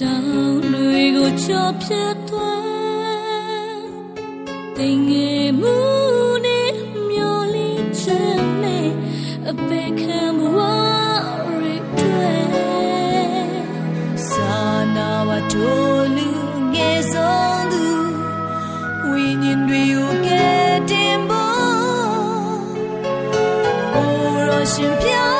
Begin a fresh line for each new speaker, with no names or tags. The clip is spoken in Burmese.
တောင်တွေကိုချော်ဖြတ်သွားတင်ငယ်မှုနဲ့မျောလင်းချက်နဲ့အပေခံဘဝရိတ်တွေစာနာဝတ္ထုလူငယ်ဆုံးသူဝိညာဉ်တွေကိုကဲတင်ဖို့ကိုယ်တော်ရှင်ပြ